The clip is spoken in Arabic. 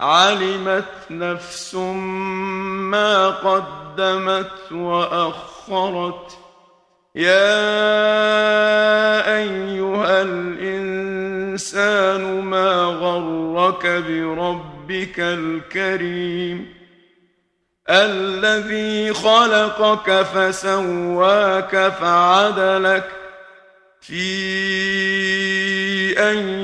علمت نفس ما قدمت وأخرت. يا أيها الإنسان ما غرك بربك الكريم؟ الذي خلقك فسواك فعدلك. في أي